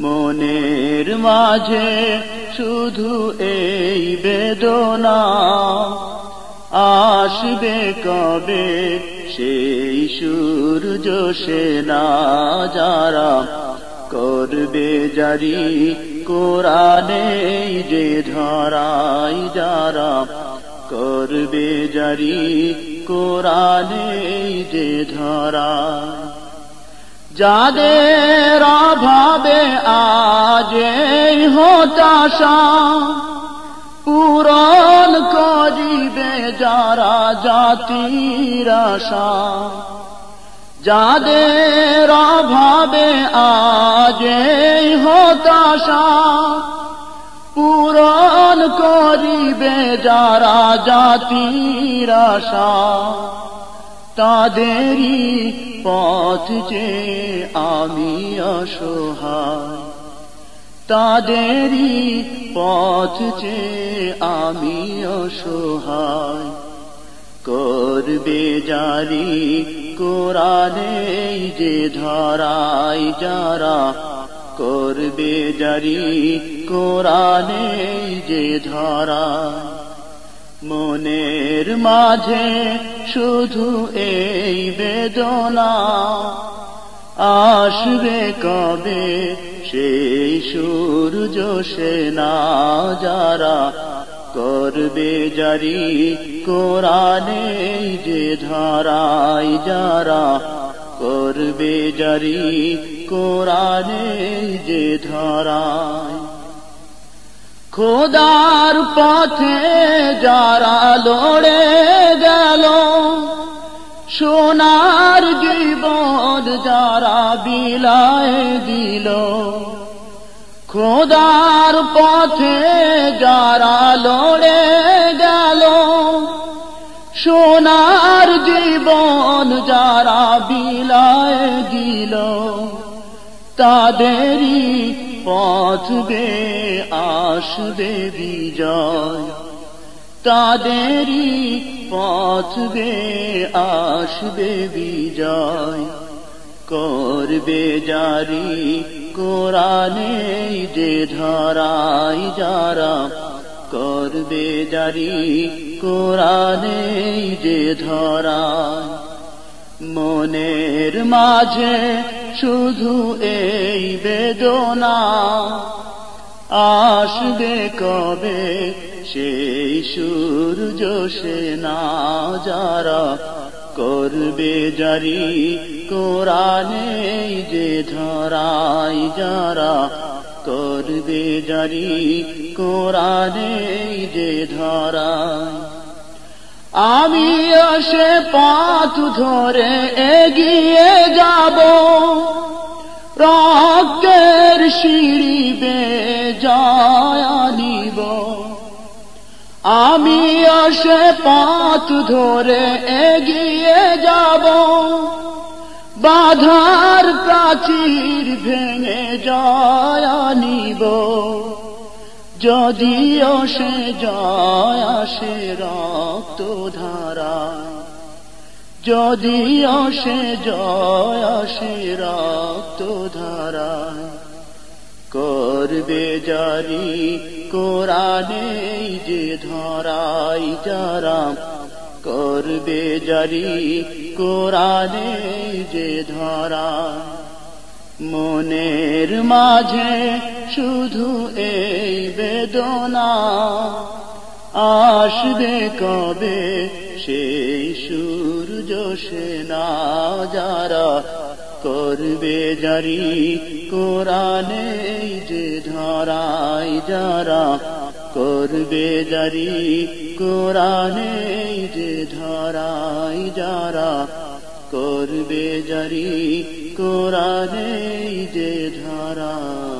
মনের মাঝে শুধু এই বেদনা। আসবে কবে সেই সূর্য সেনা যারা করবে জারি কোরআনে যে ধরাই যারা করবে জারি কোরআনে যে ধরাই যাদের অভাবে আজ হতাশা, পূরণ করিবে যারা জাতির আশা। যাদের অভাবে আজ হতাশা, পূরণ করিবে যারা জাতির আশা। তাদেরই পথ যে আমি অসহায়, তাদেরই পথ যে আমি অসহায়। করবে জারি কোরআনে যে ধরাই যারা, করবে জারি কোরআনে যে ধরায়। মনের মাঝে শুধু এই বেদনা আসবে কবে? সেই সূর্য সেনা যারা করবে জারি কোরআনে যে ধরাই যারা করবে জারি কোরআনে যে ধরাই খোদার পথে যারা লড়ে গেল, সোনার জীবন যারা বিলায় দিল, খোদার পথে যারা লড়ে গেল, সোনার জীবন যারা বিলায় দিল, তাদেরই পথ বে আসবে বিজয়। তাদেরই পথ বে আসবে বিজয়। করবে জারি কোরআনে যে ধরাই যারা, করবে জারি কোরআনে যে ধরাই। মনের মাঝে শুধু এই বেদনা আসবে কবে? সেই সূর্য সেনা যারা করবে জারি কোরআনে যে ধরাই যারা করবে জারি কোরআনে যে ধরাই আমি সে পথ ধরে এগিয়ে যাব। রক্তের সিঁড়ি বে নিব আমি আসে পথ ধরে এগিয়ে যাব। বাধার প্রাচীর ভেঙে নিব যদিও সে জয় আসে রক্ত ধারা যদিও সে জয় আসে রক্ত ধারা করবে জারি কোরআনে যে ধরাই যারা। করবে জারি কোরআনে যে ধরা। মনের মাঝে শুধু এই বেদনা আসবে কবে? সেই সূর্য সেনা যারা করবে জারি কোরআনে যে ধরাই যারা করবে জারি কোরআনে যে ধরাই যারা করবে জারি কোরআনে যে ধারা